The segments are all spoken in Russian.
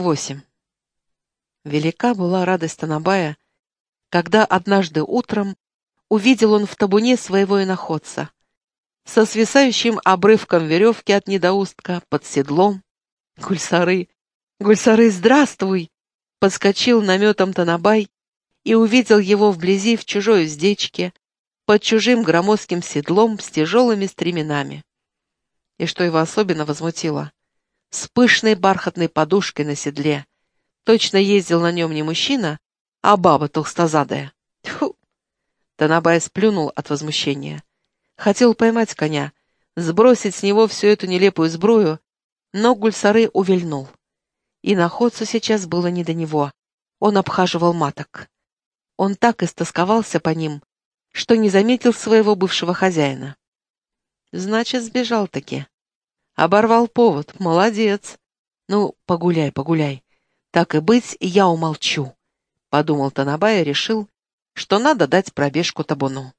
8. Велика была радость Танабая, когда однажды утром увидел он в табуне своего иноходца, со свисающим обрывком веревки от недоустка под седлом. «Гульсары! Гульсары, здравствуй!» Подскочил наметом Танабай и увидел его вблизи в чужой уздечке, под чужим громоздким седлом с тяжелыми стременами. И что его особенно возмутило, с пышной бархатной подушкой на седле, Точно ездил на нем не мужчина, а баба толстозадая. Тьфу! Танабай сплюнул от возмущения. Хотел поймать коня, сбросить с него всю эту нелепую сбрую, но Гульсары увильнул. И находцу сейчас было не до него. Он обхаживал маток. Он так истосковался по ним, что не заметил своего бывшего хозяина. Значит, сбежал-таки. Оборвал повод. Молодец. Ну, погуляй, погуляй. «Так и быть, я умолчу», — подумал Танабай и решил, что надо дать пробежку табуну.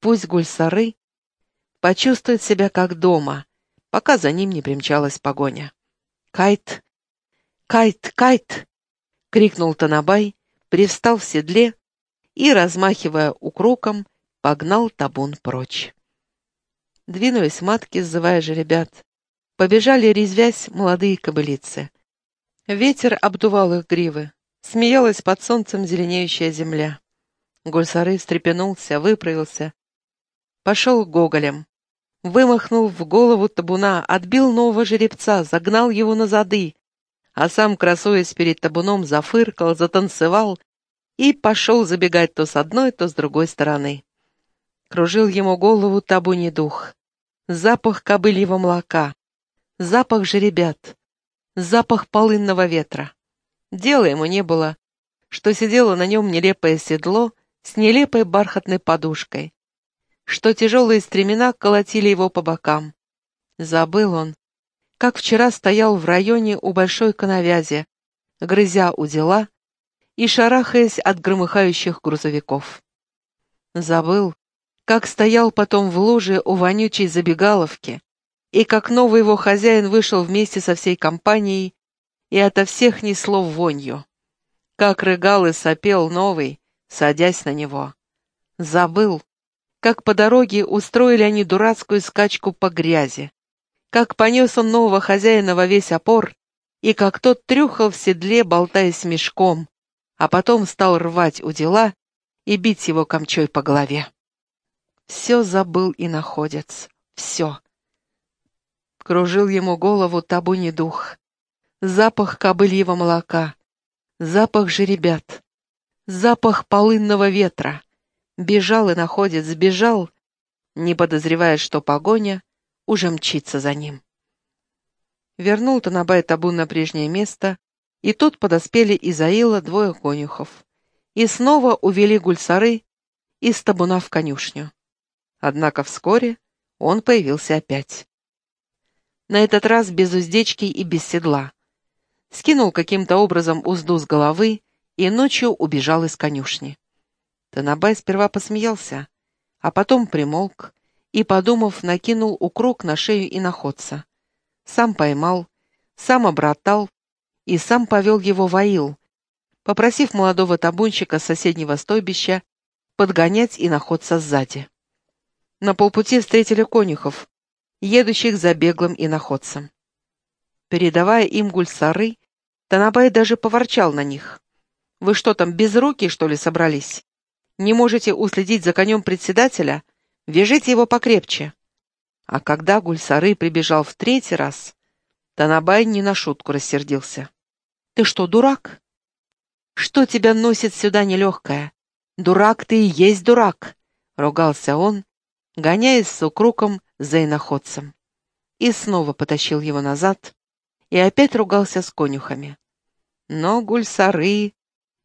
Пусть Гульсары почувствует себя как дома, пока за ним не примчалась погоня. «Кайт! Кайт! Кайт!» — крикнул Танабай, привстал в седле и, размахивая укроком, погнал табун прочь. Двинулись матки, сзывая же ребят. Побежали, резвясь, молодые кобылицы. Ветер обдувал их гривы. Смеялась под солнцем зеленеющая земля. Гульсары встрепенулся, выправился. Пошел гоголем. Вымахнул в голову табуна, отбил нового жеребца, загнал его на зады, а сам, красуясь перед табуном, зафыркал, затанцевал и пошел забегать то с одной, то с другой стороны. Кружил ему голову табуний дух. Запах кобыльего молока, запах жеребят, запах полынного ветра. Дела ему не было, что сидело на нем нелепое седло с нелепой бархатной подушкой, что тяжелые стремена колотили его по бокам. Забыл он, как вчера стоял в районе у большой коновязи, грызя у дела и шарахаясь от громыхающих грузовиков. Забыл, как стоял потом в луже у вонючей забегаловки, и как новый его хозяин вышел вместе со всей компанией, и ото всех несло вонью. Как рыгал и сопел новый, садясь на него. Забыл, как по дороге устроили они дурацкую скачку по грязи, как понес он нового хозяина во весь опор, и как тот трюхал в седле, болтаясь мешком, а потом стал рвать у дела и бить его камчой по голове. Все забыл и находец, все. Кружил ему голову табуни дух. Запах кобыльего молока, запах жеребят, запах полынного ветра. Бежал и находит, сбежал, не подозревая, что погоня уже мчится за ним. Вернул Танабай табун на прежнее место, и тут подоспели Изаила двое конюхов. И снова увели гульсары из табуна в конюшню. Однако вскоре он появился опять на этот раз без уздечки и без седла. Скинул каким-то образом узду с головы и ночью убежал из конюшни. Танабай сперва посмеялся, а потом примолк и, подумав, накинул укрок на шею и находца. Сам поймал, сам обратал и сам повел его в аил, попросив молодого табунщика с соседнего стойбища подгонять и находца сзади. На полпути встретили конюхов, едущих за беглым иноходцем. Передавая им гульсары, Танабай даже поворчал на них. «Вы что там, без руки, что ли, собрались? Не можете уследить за конем председателя? Вяжите его покрепче». А когда Гульсары прибежал в третий раз, Танабай не на шутку рассердился. «Ты что, дурак? Что тебя носит сюда нелегкая? Дурак ты и есть дурак!» — ругался он, гоняясь с укруком за иноходцем. И снова потащил его назад, и опять ругался с конюхами. Но Гульсары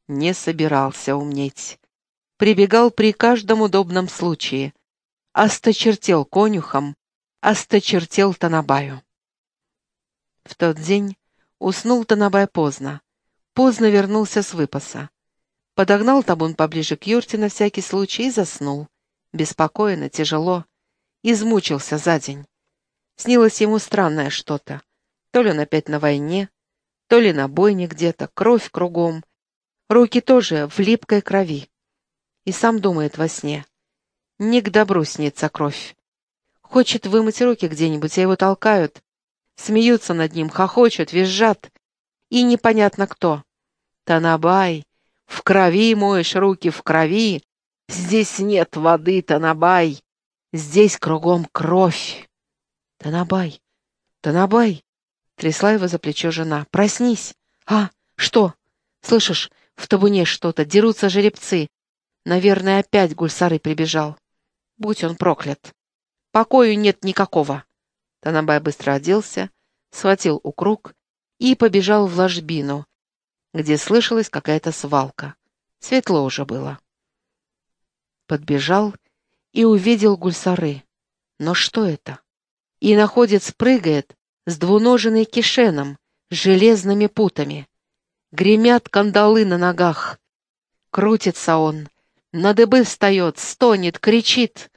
не собирался умнеть. Прибегал при каждом удобном случае. Осточертел конюхом, осточертел Танабаю. В тот день уснул Танабай поздно. Поздно вернулся с выпаса. Подогнал табун поближе к юрте на всякий случай и заснул. Беспокойно, тяжело, Измучился за день. Снилось ему странное что-то. То ли он опять на войне, То ли на бойне где-то, кровь кругом. Руки тоже в липкой крови. И сам думает во сне. Не к добру снится кровь. Хочет вымыть руки где-нибудь, а его толкают. Смеются над ним, хохочут, визжат. И непонятно кто. Танабай, в крови моешь руки, в крови. Здесь нет воды, Танабай. Здесь кругом кровь. Танабай, Танабай, трясла его за плечо жена. Проснись. А, что? Слышишь, в табуне что-то, дерутся жеребцы. Наверное, опять гульсары прибежал. Будь он проклят. Покою нет никакого. Танабай быстро оделся, схватил укруг и побежал в ложбину, где слышалась какая-то свалка. Светло уже было. Подбежал и увидел гульсары. Но что это? И находец прыгает с двуноженной кишеном, с железными путами. Гремят кандалы на ногах. Крутится он, на дыбы встает, стонет, кричит.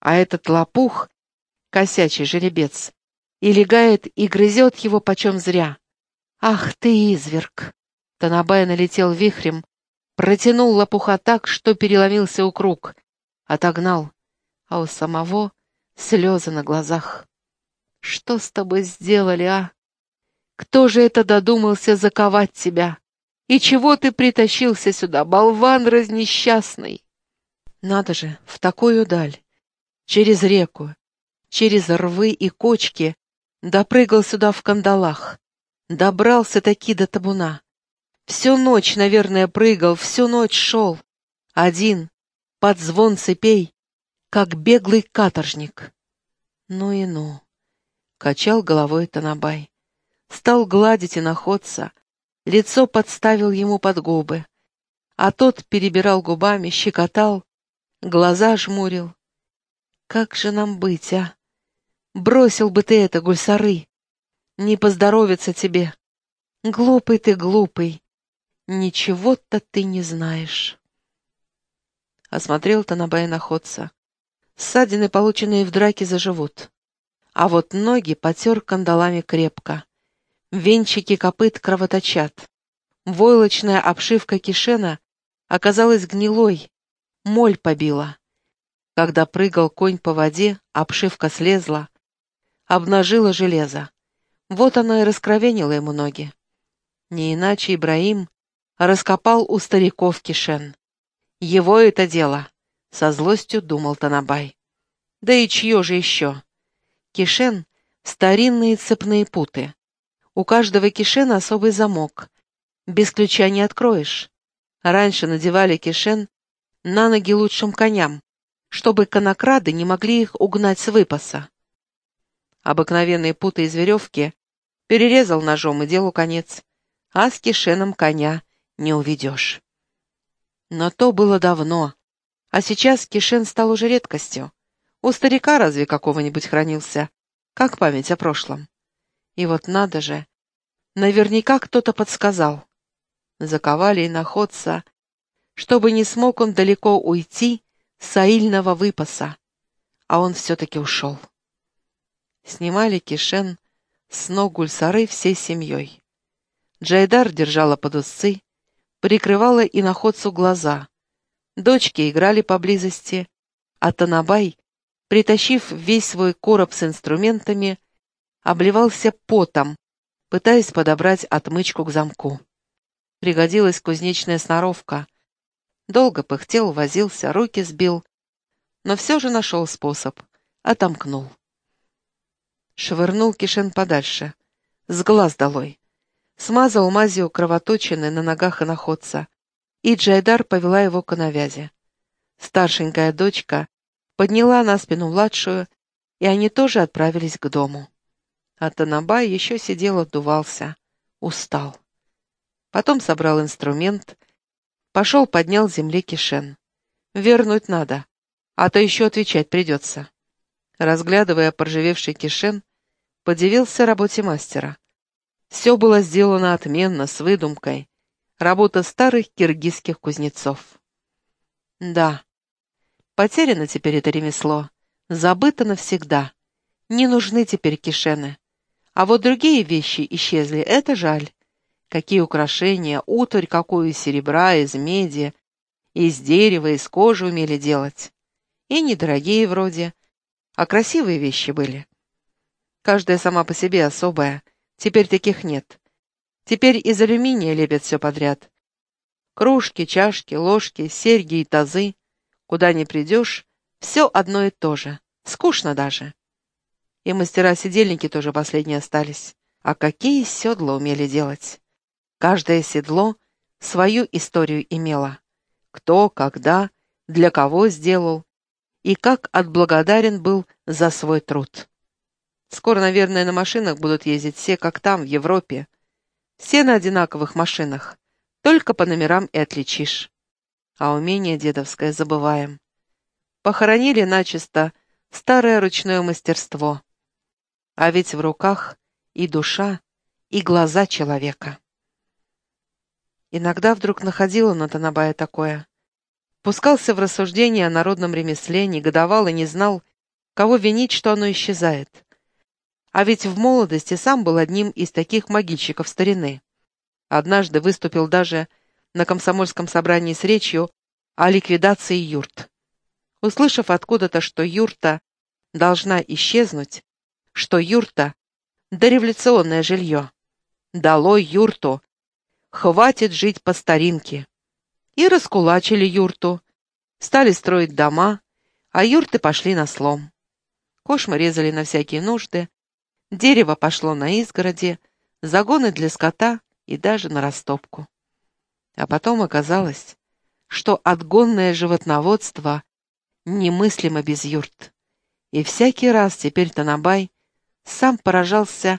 А этот лопух, косячий жеребец, и легает и грызет его почем зря. Ах ты, изверг! Танабай налетел вихрем, протянул лопуха так, что переломился у круг, отогнал, а у самого слезы на глазах. Что с тобой сделали, а? Кто же это додумался заковать тебя? И чего ты притащился сюда, болван разнесчастный? Надо же, в такую даль, через реку, через рвы и кочки, допрыгал сюда в кандалах, добрался таки до табуна. Всю ночь, наверное, прыгал, всю ночь шел, один, под звон цепей, как беглый каторжник. Ну и ну, качал головой Танабай. Стал гладить и находца, лицо подставил ему под губы, а тот перебирал губами, щекотал, глаза жмурил. Как же нам быть, а? Бросил бы ты это, гульсары. Не поздоровится тебе. Глупый ты, глупый. Ничего-то ты не знаешь. Осмотрел Танабай находца. Ссадины, полученные в драке, заживут. А вот ноги потер кандалами крепко. Венчики копыт кровоточат. Войлочная обшивка кишена оказалась гнилой, моль побила. Когда прыгал конь по воде, обшивка слезла, обнажила железо. Вот оно и раскровенило ему ноги. Не иначе Ибраим раскопал у стариков кишен. Его это дело, со злостью думал Танабай. Да и чье же еще? Кишен — старинные цепные путы. У каждого кишена особый замок. Без ключа не откроешь. Раньше надевали кишен на ноги лучшим коням, чтобы конокрады не могли их угнать с выпаса. Обыкновенные путы из веревки перерезал ножом и делу конец, а с кишеном коня не уведешь. Но то было давно, а сейчас кишен стал уже редкостью. У старика разве какого-нибудь хранился, как память о прошлом. И вот надо же, наверняка кто-то подсказал. Заковали и находца, чтобы не смог он далеко уйти с аильного выпаса, а он все-таки ушел. Снимали кишен с ног гульсары всей семьей. Джайдар держала под усы, прикрывала и находцу глаза. Дочки играли поблизости, а Танабай, притащив весь свой короб с инструментами, обливался потом, пытаясь подобрать отмычку к замку. Пригодилась кузнечная сноровка. Долго пыхтел, возился, руки сбил, но все же нашел способ, отомкнул. Швырнул кишен подальше, с глаз долой. Смазал мазью кровоточины на ногах и находца, и Джайдар повела его к навязи. Старшенькая дочка подняла на спину младшую, и они тоже отправились к дому. А Танабай еще сидел, отдувался, устал. Потом собрал инструмент, пошел поднял с земли кишен. Вернуть надо, а то еще отвечать придется. Разглядывая поржевевший кишен, подивился работе мастера. Все было сделано отменно, с выдумкой. Работа старых киргизских кузнецов. Да, потеряно теперь это ремесло, забыто навсегда. Не нужны теперь кишены. А вот другие вещи исчезли, это жаль. Какие украшения, утварь какую из серебра, из меди, из дерева, из кожи умели делать. И недорогие вроде, а красивые вещи были. Каждая сама по себе особая, теперь таких нет. Теперь из алюминия лепят все подряд. Кружки, чашки, ложки, серьги и тазы. Куда ни придешь, все одно и то же. Скучно даже. И мастера-сидельники тоже последние остались. А какие седла умели делать? Каждое седло свою историю имело. Кто, когда, для кого сделал и как отблагодарен был за свой труд. Скоро, наверное, на машинах будут ездить все, как там, в Европе. Все на одинаковых машинах, только по номерам и отличишь. А умение дедовское забываем. Похоронили начисто старое ручное мастерство. А ведь в руках и душа, и глаза человека. Иногда вдруг находила на Танабая такое. Пускался в рассуждения о народном ремесле, негодовал и не знал, кого винить, что оно исчезает. А ведь в молодости сам был одним из таких могильщиков старины. Однажды выступил даже на комсомольском собрании с речью о ликвидации юрт. Услышав откуда-то, что юрта должна исчезнуть, что юрта — дореволюционное жилье. Долой юрту, Хватит жить по старинке. И раскулачили юрту. Стали строить дома, а юрты пошли на слом. Кошмы резали на всякие нужды, дерево пошло на изгороди, загоны для скота и даже на растопку. А потом оказалось, что отгонное животноводство немыслимо без юрт. И всякий раз теперь Танабай сам поражался,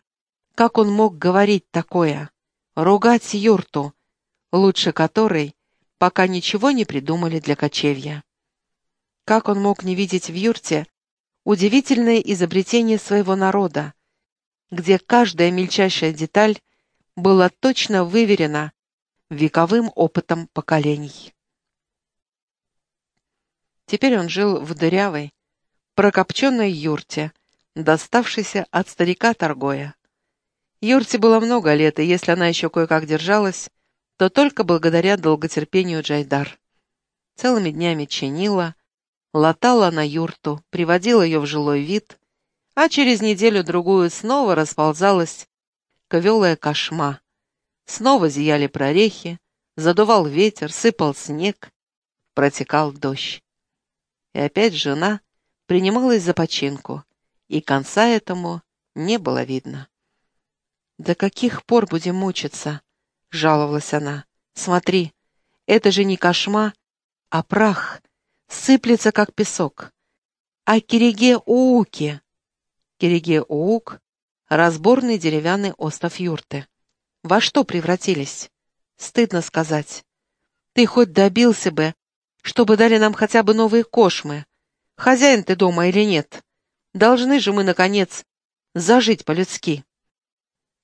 как он мог говорить такое ругать юрту, лучше которой пока ничего не придумали для кочевья. Как он мог не видеть в юрте удивительное изобретение своего народа, где каждая мельчайшая деталь была точно выверена вековым опытом поколений. Теперь он жил в дырявой, прокопченной юрте, доставшейся от старика Торгоя. Юрте было много лет, и если она еще кое-как держалась, то только благодаря долготерпению Джайдар. Целыми днями чинила, латала на юрту, приводила ее в жилой вид, а через неделю-другую снова расползалась ковелая кошма. Снова зияли прорехи, задувал ветер, сыпал снег, протекал дождь. И опять жена принималась за починку, и конца этому не было видно. «До каких пор будем мучиться?» — жаловалась она. «Смотри, это же не кошма, а прах, сыплется, как песок. А Кириге-Ууки...» Кириге-Уук — разборный деревянный остров юрты. Во что превратились? Стыдно сказать. Ты хоть добился бы, чтобы дали нам хотя бы новые кошмы. Хозяин ты дома или нет? Должны же мы, наконец, зажить по-людски.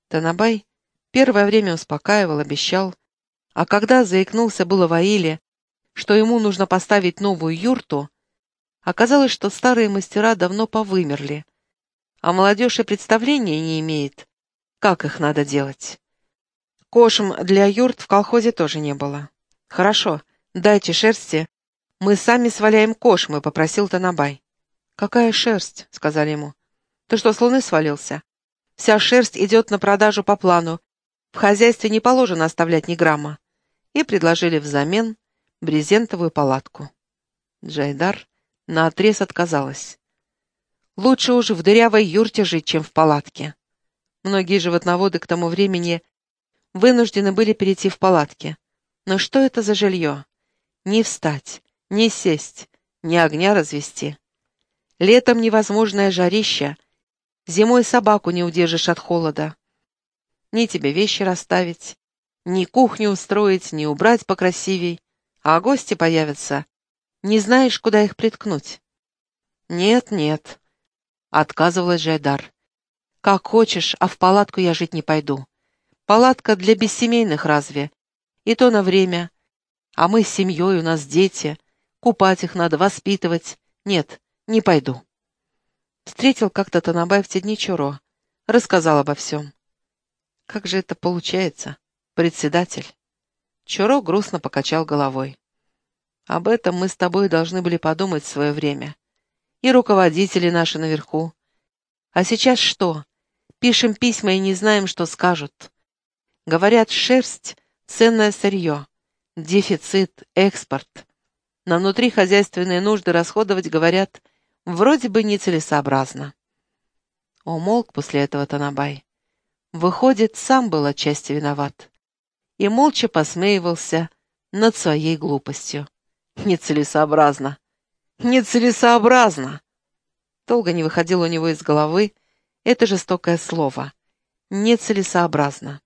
Танабай первое время успокаивал, обещал, а когда заикнулся было Ваиле, что ему нужно поставить новую юрту, оказалось, что старые мастера давно повымерли, а молодежь и представления не имеет, как их надо делать. Кошем для юрт в колхозе тоже не было. «Хорошо, дайте шерсти, мы сами сваляем кошмы», — попросил Танабай. «Какая шерсть?» — сказали ему. «Ты что, с луны свалился?» Вся шерсть идет на продажу по плану. В хозяйстве не положено оставлять ни грамма. И предложили взамен брезентовую палатку. Джайдар наотрез отказалась. Лучше уж в дырявой юрте жить, чем в палатке. Многие животноводы к тому времени вынуждены были перейти в палатки. Но что это за жилье? Не встать, не сесть, ни огня развести. Летом невозможное жарище — Зимой собаку не удержишь от холода. Ни тебе вещи расставить, ни кухню устроить, ни убрать покрасивей, а гости появятся. Не знаешь, куда их приткнуть. Нет, нет, отказывалась Жайдар. Как хочешь, а в палатку я жить не пойду. Палатка для бессемейных разве? И то на время. А мы с семьей, у нас дети. Купать их надо, воспитывать. Нет, не пойду. Встретил как-то Танабай в Тедничуро. Рассказал обо всем. Как же это получается? председатель. Чуро грустно покачал головой. Об этом мы с тобой должны были подумать в свое время. И руководители наши наверху. А сейчас что? Пишем письма и не знаем, что скажут. Говорят, шерсть — ценное сырье. Дефицит, экспорт. На внутрихозяйственные нужды расходовать, говорят, вроде бы нецелесообразно. Умолк после этого Танабай. Выходит, сам был отчасти виноват и молча посмеивался над своей глупостью. Нецелесообразно. Нецелесообразно! Долго не выходило у него из головы это жестокое слово. Нецелесообразно.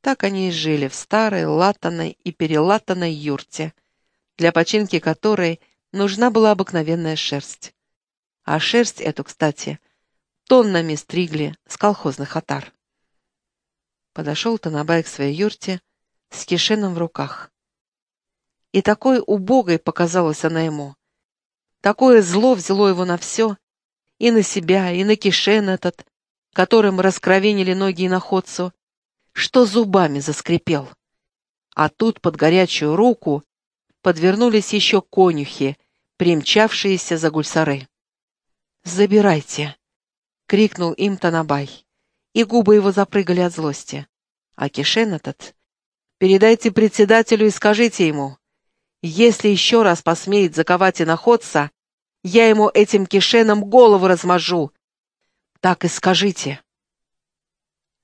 Так они и жили в старой, латаной и перелатанной юрте, для починки которой нужна была обыкновенная шерсть. А шерсть эту, кстати, тоннами стригли с колхозных отар. Подошел Танабай к своей юрте с кишеном в руках. И такой убогой показалась она ему. Такое зло взяло его на все, и на себя, и на кишен этот, которым раскровенили ноги находцу, что зубами заскрипел. А тут под горячую руку подвернулись еще конюхи, примчавшиеся за гульсары. «Забирайте!» — крикнул им Танабай и губы его запрыгали от злости. А Кишен этот... Передайте председателю и скажите ему, если еще раз посмеет заковать находца, я ему этим Кишеном голову размажу. Так и скажите.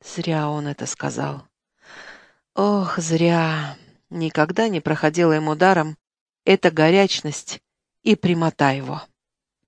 Зря он это сказал. Ох, зря. Никогда не проходила ему даром эта горячность и прямота его.